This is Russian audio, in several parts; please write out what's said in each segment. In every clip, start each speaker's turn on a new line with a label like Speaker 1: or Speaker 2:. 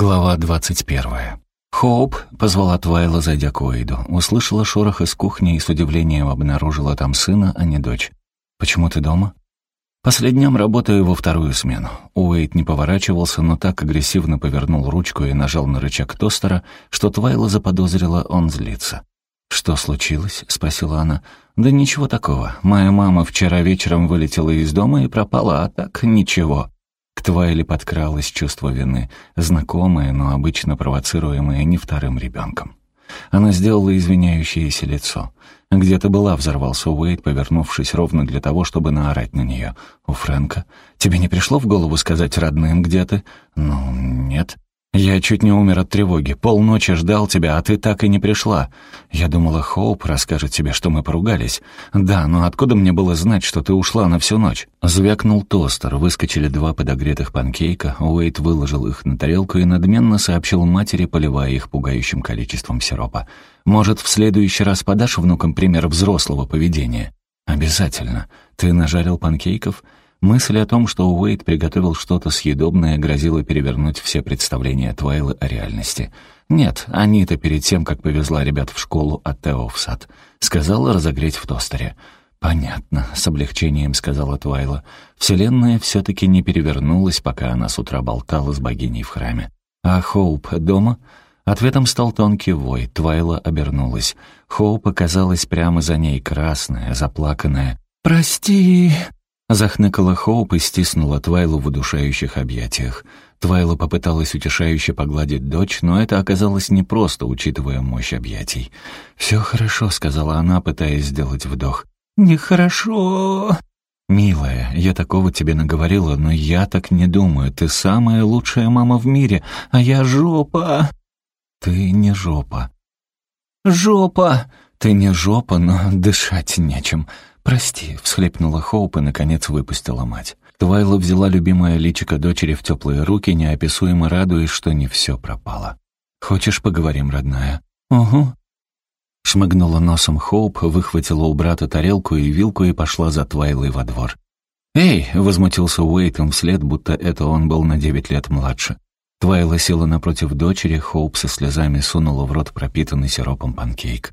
Speaker 1: Глава двадцать первая. «Хоуп», — позвала Твайла, зайдя к Уэйду. Услышала шорох из кухни и с удивлением обнаружила там сына, а не дочь. «Почему ты дома?» «Последним работаю во вторую смену». Уэйд не поворачивался, но так агрессивно повернул ручку и нажал на рычаг тостера, что Твайла заподозрила, он злится. «Что случилось?» — спросила она. «Да ничего такого. Моя мама вчера вечером вылетела из дома и пропала, а так ничего». К Твайле подкралось чувство вины, знакомое, но обычно провоцируемое не вторым ребенком. Она сделала извиняющееся лицо. «Где ты была?» — взорвался Уэйд, повернувшись ровно для того, чтобы наорать на нее. «У Фрэнка? Тебе не пришло в голову сказать родным, где ты?» «Ну, нет». «Я чуть не умер от тревоги. Полночи ждал тебя, а ты так и не пришла. Я думала, Хоуп расскажет тебе, что мы поругались. Да, но откуда мне было знать, что ты ушла на всю ночь?» Звякнул тостер, выскочили два подогретых панкейка, Уэйт выложил их на тарелку и надменно сообщил матери, поливая их пугающим количеством сиропа. «Может, в следующий раз подашь внукам пример взрослого поведения?» «Обязательно. Ты нажарил панкейков?» Мысль о том, что Уэйд приготовил что-то съедобное, грозила перевернуть все представления Твайлы о реальности. «Нет, Анита перед тем, как повезла ребят в школу от Тео в сад, сказала разогреть в тостере». «Понятно», — с облегчением сказала Твайла. «Вселенная все-таки не перевернулась, пока она с утра болтала с богиней в храме. А Хоуп дома?» Ответом стал тонкий вой. Твайла обернулась. Хоуп оказалась прямо за ней, красная, заплаканная. «Прости!» Захныкала Хоуп и стиснула Твайлу в удушающих объятиях. Твайла попыталась утешающе погладить дочь, но это оказалось непросто, учитывая мощь объятий. «Все хорошо», — сказала она, пытаясь сделать вдох. «Нехорошо». «Милая, я такого тебе наговорила, но я так не думаю. Ты самая лучшая мама в мире, а я жопа». «Ты не жопа». «Жопа!» «Ты не жопа, но дышать нечем. «Прости», — всхлипнула Хоуп и, наконец, выпустила мать. Твайла взяла любимое личико дочери в теплые руки, неописуемо радуясь, что не все пропало. «Хочешь, поговорим, родная?» «Угу». Шмыгнула носом Хоуп, выхватила у брата тарелку и вилку и пошла за Твайлой во двор. «Эй!» — возмутился Уэйтом вслед, будто это он был на девять лет младше. Твайла села напротив дочери, Хоуп со слезами сунула в рот пропитанный сиропом панкейк.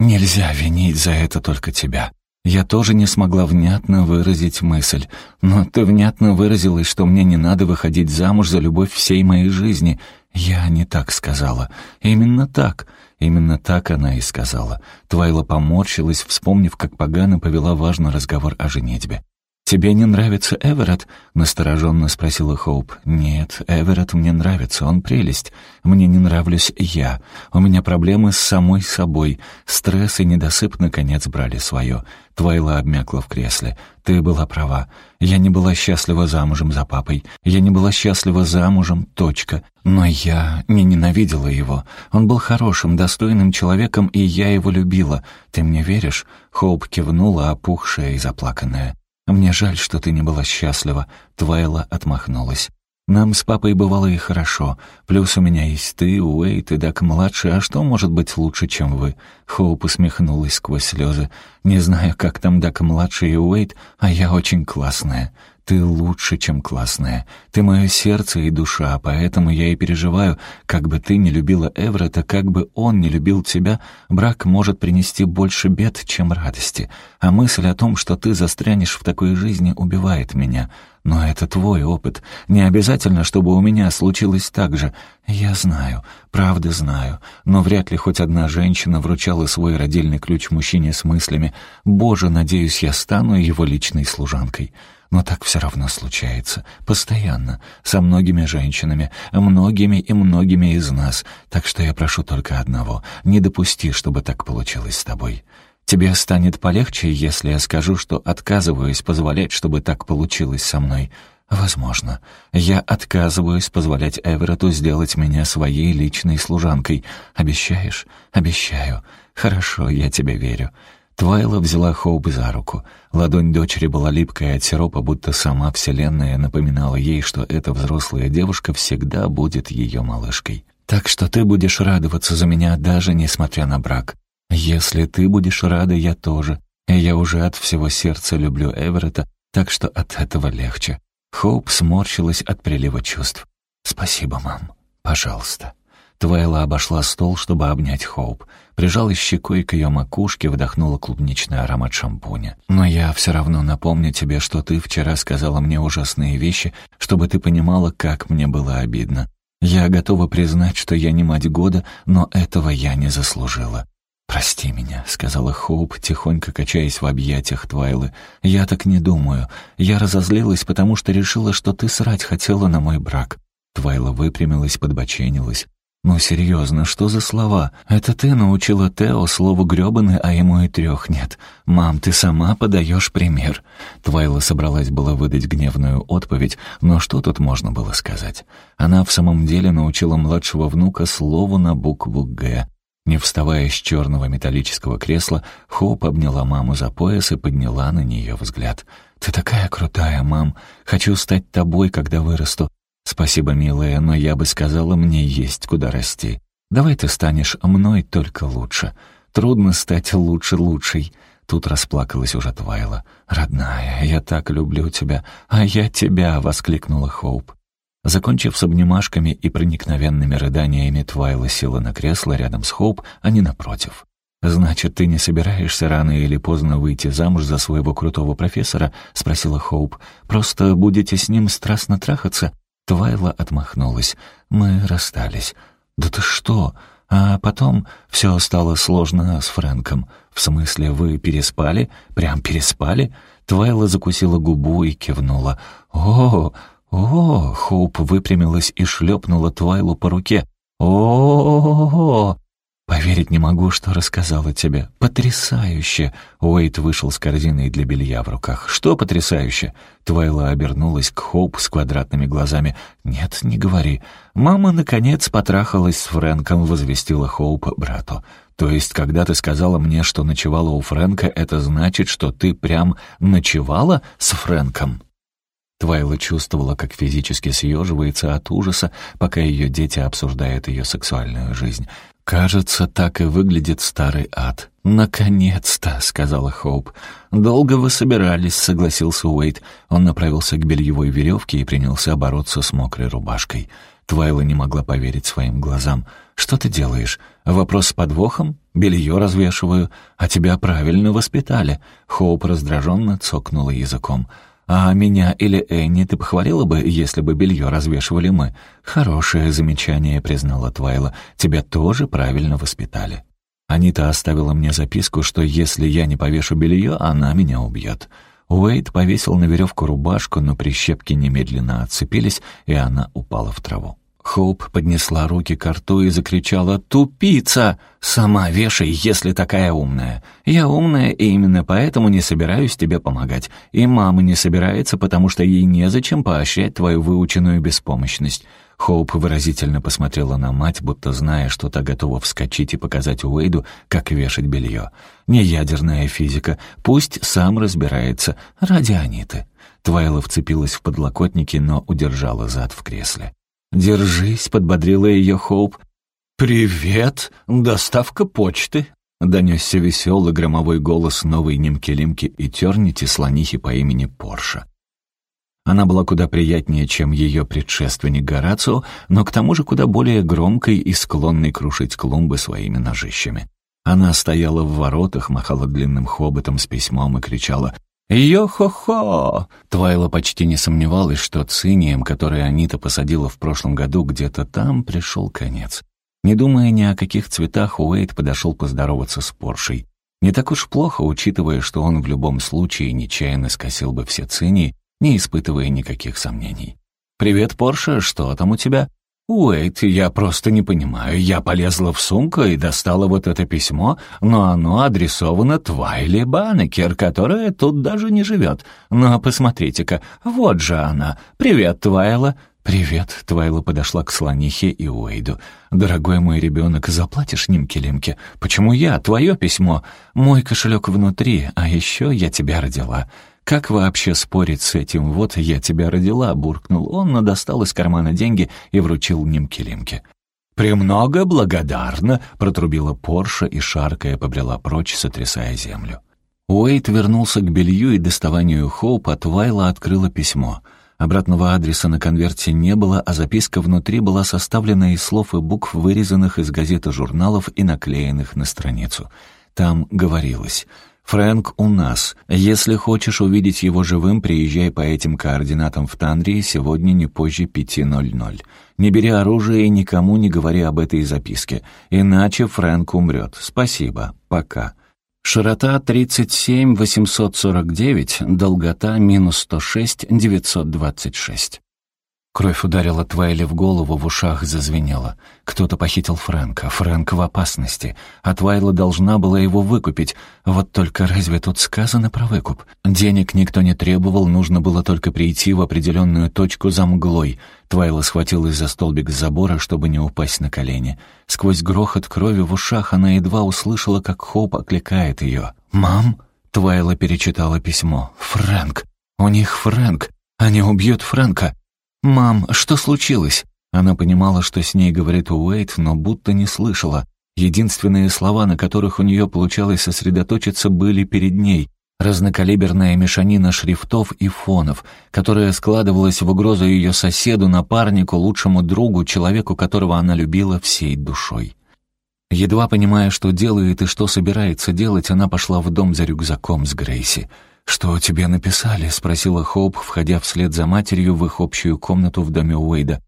Speaker 1: «Нельзя винить за это только тебя. Я тоже не смогла внятно выразить мысль. Но ты внятно выразилась, что мне не надо выходить замуж за любовь всей моей жизни. Я не так сказала. Именно так. Именно так она и сказала. Твайла поморщилась, вспомнив, как погано повела важный разговор о женитьбе. «Тебе не нравится Эверетт?» — настороженно спросила Хоуп. «Нет, Эверетт мне нравится, он прелесть. Мне не нравлюсь я. У меня проблемы с самой собой. Стресс и недосып наконец брали свое. Твайла обмякла в кресле. Ты была права. Я не была счастлива замужем за папой. Я не была счастлива замужем, точка. Но я не ненавидела его. Он был хорошим, достойным человеком, и я его любила. Ты мне веришь?» Хоуп кивнула, опухшая и заплаканная. «Мне жаль, что ты не была счастлива», — Твайла отмахнулась. «Нам с папой бывало и хорошо. Плюс у меня есть ты, Уэйт и Дак-младший, а что может быть лучше, чем вы?» Хоуп усмехнулась сквозь слезы. «Не знаю, как там Дак-младший и Уэйт, а я очень классная. Ты лучше, чем классная. Ты мое сердце и душа, поэтому я и переживаю, как бы ты не любила Эврета, как бы он не любил тебя, брак может принести больше бед, чем радости. А мысль о том, что ты застрянешь в такой жизни, убивает меня. Но это твой опыт. Не обязательно, чтобы у меня случилось так же. Я знаю, правда знаю. Но вряд ли хоть одна женщина вручала свой родильный ключ мужчине с мыслями «Боже, надеюсь, я стану его личной служанкой». Но так все равно случается. Постоянно. Со многими женщинами. Многими и многими из нас. Так что я прошу только одного. Не допусти, чтобы так получилось с тобой. Тебе станет полегче, если я скажу, что отказываюсь позволять, чтобы так получилось со мной. Возможно. Я отказываюсь позволять Эверету сделать меня своей личной служанкой. Обещаешь? Обещаю. Хорошо, я тебе верю. Твайла взяла Хоуп за руку. Ладонь дочери была липкая от сиропа, будто сама Вселенная напоминала ей, что эта взрослая девушка всегда будет ее малышкой. «Так что ты будешь радоваться за меня, даже несмотря на брак. Если ты будешь рада, я тоже. И я уже от всего сердца люблю Эверетта, так что от этого легче». Хоуп сморщилась от прилива чувств. «Спасибо, мам. Пожалуйста». Твайла обошла стол, чтобы обнять Хоуп. Прижалась щекой к ее макушке, вдохнула клубничный аромат шампуня. «Но я все равно напомню тебе, что ты вчера сказала мне ужасные вещи, чтобы ты понимала, как мне было обидно. Я готова признать, что я не мать года, но этого я не заслужила. «Прости меня», — сказала Хоуп, тихонько качаясь в объятиях Твайлы. «Я так не думаю. Я разозлилась, потому что решила, что ты срать хотела на мой брак». Твайла выпрямилась, подбоченилась. «Ну, серьезно, что за слова? Это ты научила Тео слову грёбаный, а ему и трех нет. Мам, ты сама подаешь пример». Твайла собралась было выдать гневную отповедь, но что тут можно было сказать? Она в самом деле научила младшего внука слову на букву «Г». Не вставая с черного металлического кресла, Хоуп обняла маму за пояс и подняла на нее взгляд. «Ты такая крутая, мам. Хочу стать тобой, когда вырасту. Спасибо, милая, но я бы сказала, мне есть куда расти. Давай ты станешь мной только лучше. Трудно стать лучше лучшей». Тут расплакалась уже Твайла. «Родная, я так люблю тебя, а я тебя!» — воскликнула Хоуп. Закончив с обнимашками и проникновенными рыданиями, Твайла села на кресло рядом с Хоуп, а не напротив. «Значит, ты не собираешься рано или поздно выйти замуж за своего крутого профессора?» — спросила Хоуп. «Просто будете с ним страстно трахаться?» Твайла отмахнулась. «Мы расстались». «Да ты что?» А потом все стало сложно с Фрэнком. «В смысле, вы переспали? Прям переспали?» Твайла закусила губу и кивнула. «О, «О!» — Хоуп выпрямилась и шлепнула Твайлу по руке. о «Поверить не могу, что рассказала тебе. Потрясающе!» Уэйт вышел с корзиной для белья в руках. «Что потрясающе?» Твайла обернулась к Хоуп с квадратными глазами. «Нет, не говори. Мама, наконец, потрахалась с Фрэнком», — возвестила Хоуп брату. «То есть, когда ты сказала мне, что ночевала у Фрэнка, это значит, что ты прям ночевала с Фрэнком?» Твайла чувствовала, как физически съеживается от ужаса, пока ее дети обсуждают ее сексуальную жизнь. «Кажется, так и выглядит старый ад». «Наконец-то», — сказала Хоуп. «Долго вы собирались», — согласился Уэйт. Он направился к бельевой веревке и принялся бороться с мокрой рубашкой. Твайла не могла поверить своим глазам. «Что ты делаешь? Вопрос с подвохом? Белье развешиваю. А тебя правильно воспитали». Хоуп раздраженно цокнула языком. «А меня или Энни ты похвалила бы, если бы белье развешивали мы?» «Хорошее замечание», — признала Твайла. «Тебя тоже правильно воспитали». Анита оставила мне записку, что если я не повешу белье, она меня убьет. Уэйд повесил на веревку рубашку, но прищепки немедленно отцепились, и она упала в траву. Хоуп поднесла руки к рту и закричала «Тупица! Сама вешай, если такая умная. Я умная, и именно поэтому не собираюсь тебе помогать. И мама не собирается, потому что ей незачем поощрять твою выученную беспомощность». Хоуп выразительно посмотрела на мать, будто зная, что та готова вскочить и показать Уэйду, как вешать белье. «Не ядерная физика. Пусть сам разбирается. Ради Аниты». Твайла вцепилась в подлокотники, но удержала зад в кресле. «Держись», — подбодрила ее Хоуп. «Привет! Доставка почты!» Донесся веселый громовой голос новой Нимки-Лимки и Тернити слонихи по имени Порша. Она была куда приятнее, чем ее предшественник Горацио, но к тому же куда более громкой и склонной крушить клумбы своими ножищами. Она стояла в воротах, махала длинным хоботом с письмом и кричала «Йо-хо-хо!» Твайла почти не сомневалась, что цинием, который Анита посадила в прошлом году где-то там, пришел конец. Не думая ни о каких цветах, Уэйд подошел поздороваться с Поршей. Не так уж плохо, учитывая, что он в любом случае нечаянно скосил бы все цинии, не испытывая никаких сомнений. «Привет, Порша, что там у тебя?» «Уэйт, я просто не понимаю. Я полезла в сумку и достала вот это письмо, но оно адресовано Твайли Банекер, которая тут даже не живет. Но посмотрите-ка, вот же она. Привет, Твайла». «Привет», — Твайла подошла к слонихе и Уэйду. «Дорогой мой ребенок, заплатишь Нимке-Лимке? Почему я? Твое письмо. Мой кошелек внутри, а еще я тебя родила». «Как вообще спорить с этим? Вот я тебя родила», — буркнул он, но достал из кармана деньги и вручил Нимке-Лимке. «Премного благодарна», — протрубила Порша и, шаркая, побрела прочь, сотрясая землю. Уэйт вернулся к белью и доставанию Хоуп, а Твайла открыла письмо. Обратного адреса на конверте не было, а записка внутри была составлена из слов и букв, вырезанных из газет и журналов и наклеенных на страницу. Там говорилось «Фрэнк у нас. Если хочешь увидеть его живым, приезжай по этим координатам в Тандрии сегодня не позже 5.00. Не бери оружие и никому не говори об этой записке, иначе Фрэнк умрет. Спасибо. Пока». Широта 37 849, долгота минус 106 926. Кровь ударила Твайли в голову, в ушах зазвенела. Кто-то похитил Фрэнка. Фрэнк в опасности. А Твайла должна была его выкупить. Вот только разве тут сказано про выкуп? Денег никто не требовал, нужно было только прийти в определенную точку за мглой. Твайла схватилась за столбик забора, чтобы не упасть на колени. Сквозь грохот крови в ушах она едва услышала, как Хоп окликает ее. «Мам?» Твайла перечитала письмо. «Фрэнк! У них Фрэнк! Они убьют Фрэнка!» «Мам, что случилось?» Она понимала, что с ней говорит Уэйт, но будто не слышала. Единственные слова, на которых у нее получалось сосредоточиться, были перед ней. Разнокалиберная мешанина шрифтов и фонов, которая складывалась в угрозу ее соседу, напарнику, лучшему другу, человеку, которого она любила всей душой. Едва понимая, что делает и что собирается делать, она пошла в дом за рюкзаком с Грейси. «Что тебе написали?» — спросила Хоуп, входя вслед за матерью в их общую комнату в доме Уэйда.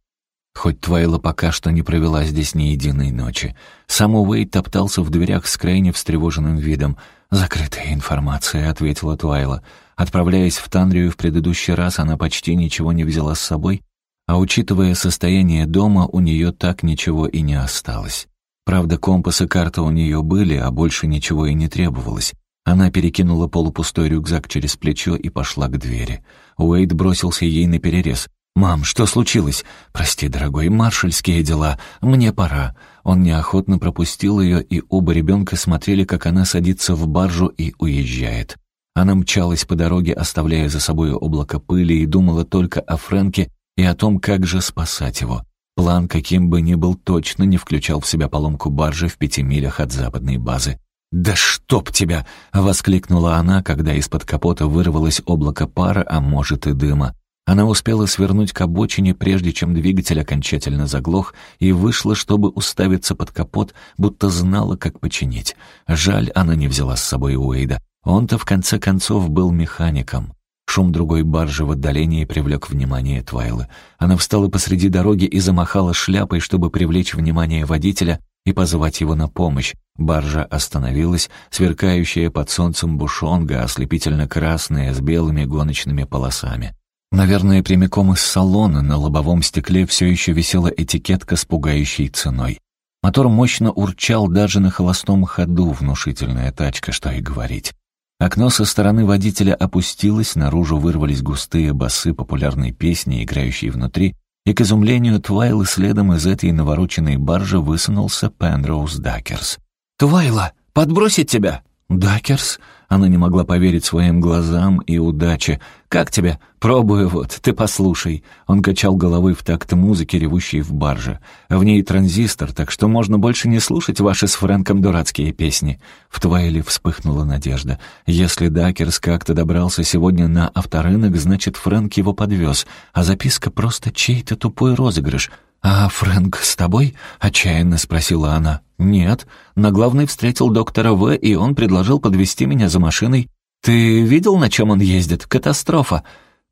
Speaker 1: Хоть Твайла пока что не провела здесь ни единой ночи. Сам Уэйд топтался в дверях с крайне встревоженным видом. «Закрытая информация», — ответила Твайла. Отправляясь в Танрию в предыдущий раз, она почти ничего не взяла с собой, а учитывая состояние дома, у нее так ничего и не осталось. Правда, компас и карта у нее были, а больше ничего и не требовалось. Она перекинула полупустой рюкзак через плечо и пошла к двери. Уэйд бросился ей на перерез. «Мам, что случилось?» «Прости, дорогой, маршальские дела. Мне пора». Он неохотно пропустил ее, и оба ребенка смотрели, как она садится в баржу и уезжает. Она мчалась по дороге, оставляя за собой облако пыли, и думала только о Фрэнке и о том, как же спасать его. План, каким бы ни был, точно не включал в себя поломку баржи в пяти милях от западной базы. «Да чтоб тебя!» — воскликнула она, когда из-под капота вырвалось облако пара, а может и дыма. Она успела свернуть к обочине, прежде чем двигатель окончательно заглох, и вышла, чтобы уставиться под капот, будто знала, как починить. Жаль, она не взяла с собой Уэйда. Он-то, в конце концов, был механиком. Шум другой баржи в отдалении привлек внимание Твайлы. Она встала посреди дороги и замахала шляпой, чтобы привлечь внимание водителя, и позвать его на помощь. Баржа остановилась, сверкающая под солнцем бушонга, ослепительно красная, с белыми гоночными полосами. Наверное, прямиком из салона на лобовом стекле все еще висела этикетка с пугающей ценой. Мотор мощно урчал даже на холостом ходу, внушительная тачка, что и говорить. Окно со стороны водителя опустилось, наружу вырвались густые басы популярной песни, играющие внутри, и, к изумлению Твайлы, следом из этой навороченной баржи высунулся Пенроуз Дакерс. «Твайла, подбросить тебя?» «Дакерс?» Она не могла поверить своим глазам и удаче. «Как тебе? Пробую вот, ты послушай». Он качал головой в такт музыки, ревущей в барже. В ней транзистор, так что можно больше не слушать ваши с Фрэнком дурацкие песни. В Твайле вспыхнула надежда. Если Дакерс как-то добрался сегодня на авторынок, значит, Фрэнк его подвез, а записка просто чей-то тупой розыгрыш — «А Фрэнк с тобой?» — отчаянно спросила она. «Нет. На главной встретил доктора В, и он предложил подвести меня за машиной. Ты видел, на чем он ездит? Катастрофа!»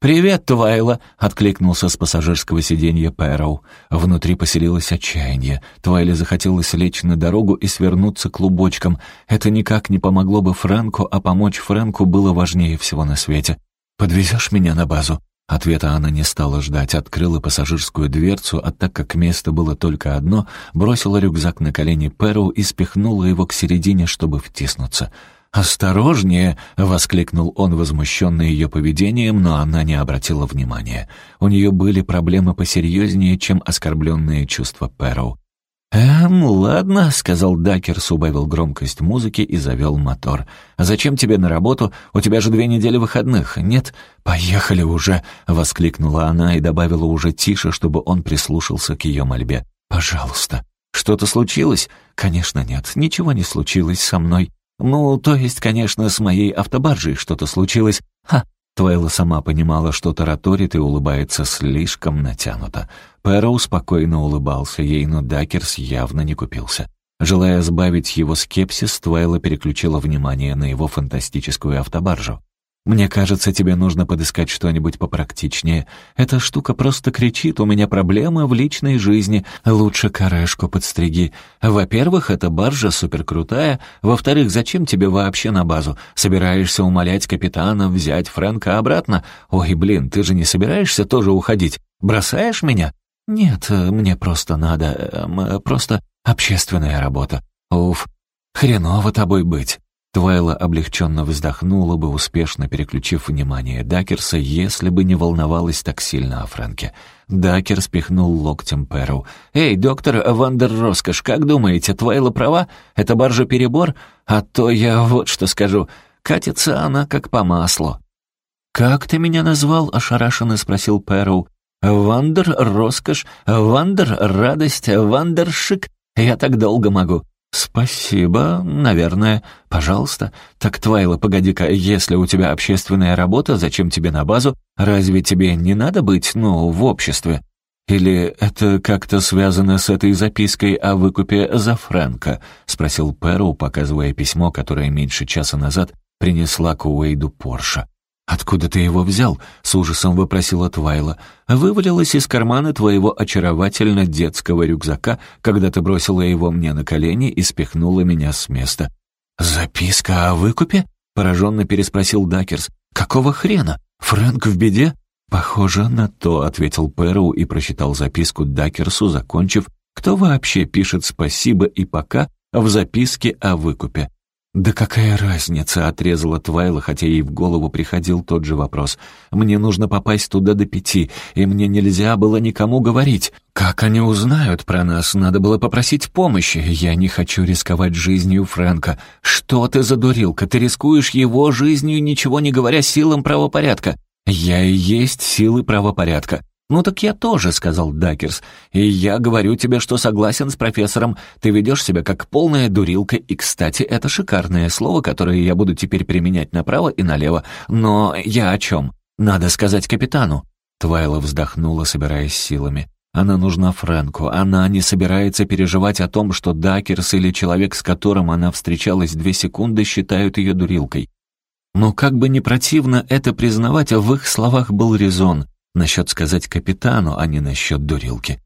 Speaker 1: «Привет, Твайла!» — откликнулся с пассажирского сиденья Пэроу. Внутри поселилось отчаяние. Твайле захотелось лечь на дорогу и свернуться клубочком. Это никак не помогло бы Фрэнку, а помочь Фрэнку было важнее всего на свете. «Подвезешь меня на базу?» Ответа она не стала ждать, открыла пассажирскую дверцу, а так как место было только одно, бросила рюкзак на колени Перу и спихнула его к середине, чтобы втиснуться. «Осторожнее!» — воскликнул он, возмущенный ее поведением, но она не обратила внимания. У нее были проблемы посерьезнее, чем оскорбленные чувства Перу. «Эм, ладно», — сказал Дакерс, убавил громкость музыки и завел мотор. «А зачем тебе на работу? У тебя же две недели выходных, нет?» «Поехали уже», — воскликнула она и добавила уже тише, чтобы он прислушался к ее мольбе. «Пожалуйста». «Что-то случилось?» «Конечно нет, ничего не случилось со мной. Ну, то есть, конечно, с моей автобаржей что-то случилось. Ха, Твайла сама понимала, что тараторит и улыбается слишком натянуто. Пэроу спокойно улыбался ей, но Дакерс явно не купился. Желая сбавить его скепсис, Твайла переключила внимание на его фантастическую автобаржу. «Мне кажется, тебе нужно подыскать что-нибудь попрактичнее. Эта штука просто кричит, у меня проблемы в личной жизни, лучше корешку подстриги. Во-первых, эта баржа суперкрутая. Во-вторых, зачем тебе вообще на базу? Собираешься умолять капитана взять Фрэнка обратно? Ой, блин, ты же не собираешься тоже уходить? Бросаешь меня?» «Нет, мне просто надо... Эм, просто общественная работа. Уф, хреново тобой быть». Твайла облегченно вздохнула бы, успешно переключив внимание Дакерса, если бы не волновалась так сильно о Фрэнке. Дакерс пихнул локтем Перу. «Эй, доктор Вандер Роскош, как думаете, Твайла права? Это баржа перебор? А то я вот что скажу. Катится она как по маслу». «Как ты меня назвал?» — ошарашенно спросил Перу. «Вандер Роскош, Вандер Радость, Вандер Шик. Я так долго могу. «Спасибо, наверное. Пожалуйста. Так, Твайла, погоди-ка, если у тебя общественная работа, зачем тебе на базу? Разве тебе не надо быть, ну, в обществе? Или это как-то связано с этой запиской о выкупе за Фрэнка?» — спросил Перу, показывая письмо, которое меньше часа назад принесла к Уэйду Порша. «Откуда ты его взял?» — с ужасом вопросила Твайла. «Вывалилось из кармана твоего очаровательно детского рюкзака, когда ты бросила его мне на колени и спихнула меня с места». «Записка о выкупе?» — пораженно переспросил Дакерс. «Какого хрена? Фрэнк в беде?» «Похоже на то», — ответил Пэроу и прочитал записку Дакерсу, закончив «Кто вообще пишет спасибо и пока» в записке о выкупе. «Да какая разница?» — отрезала Твайла, хотя ей в голову приходил тот же вопрос. «Мне нужно попасть туда до пяти, и мне нельзя было никому говорить. Как они узнают про нас? Надо было попросить помощи. Я не хочу рисковать жизнью Фрэнка. Что ты за дурилка? Ты рискуешь его жизнью, ничего не говоря силам правопорядка. Я и есть силы правопорядка. «Ну так я тоже», — сказал Дакерс. «И я говорю тебе, что согласен с профессором. Ты ведешь себя как полная дурилка, и, кстати, это шикарное слово, которое я буду теперь применять направо и налево. Но я о чем? Надо сказать капитану». Твайла вздохнула, собираясь силами. Она нужна Фрэнку. Она не собирается переживать о том, что Дакерс или человек, с которым она встречалась две секунды, считают ее дурилкой. Но как бы ни противно это признавать, в их словах был резон — Насчет сказать капитану, а не насчет дурилки.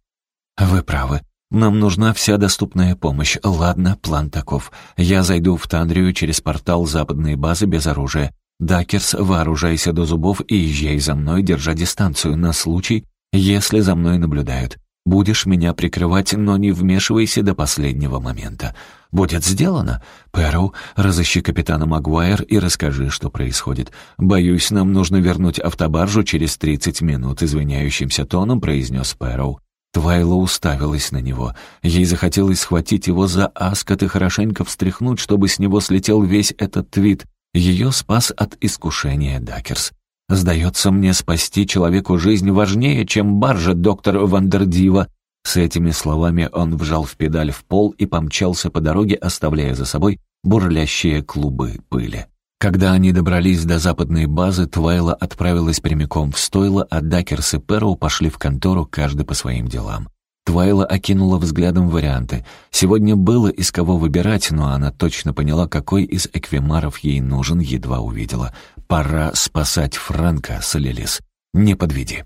Speaker 1: Вы правы. Нам нужна вся доступная помощь. Ладно, план таков. Я зайду в Тандрию через портал западной базы без оружия. Дакерс, вооружайся до зубов и езжай за мной, держа дистанцию на случай, если за мной наблюдают. Будешь меня прикрывать, но не вмешивайся до последнего момента. Будет сделано. Пэроу, разыщи капитана Магуайр и расскажи, что происходит. Боюсь, нам нужно вернуть автобаржу через тридцать минут, извиняющимся тоном произнес Пэроу. Твайла уставилась на него. Ей захотелось схватить его за аскот и хорошенько встряхнуть, чтобы с него слетел весь этот твит. Ее спас от искушения Дакерс. Сдается мне, спасти человеку жизнь важнее, чем баржа доктор Вандердива». С этими словами он вжал в педаль в пол и помчался по дороге, оставляя за собой бурлящие клубы пыли. Когда они добрались до западной базы, Твайла отправилась прямиком в стойло, а Дакерс и Перроу пошли в контору, каждый по своим делам. Твайла окинула взглядом варианты. Сегодня было из кого выбирать, но она точно поняла, какой из эквимаров ей нужен, едва увидела. Пора спасать Франка, Солелис. Не подведи.